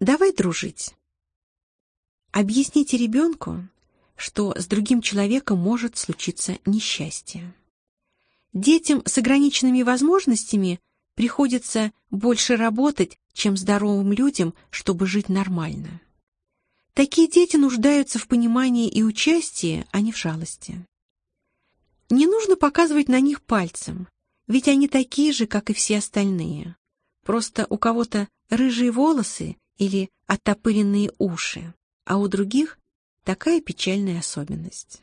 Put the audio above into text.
Давай дружить. Объясните ребенку, что с другим человеком может случиться несчастье. Детям с ограниченными возможностями приходится больше работать, чем здоровым людям, чтобы жить нормально. Такие дети нуждаются в понимании и участии, а не в жалости. Не нужно показывать на них пальцем, ведь они такие же, как и все остальные. Просто у кого-то рыжие волосы или оттопыренные уши, а у других такая печальная особенность.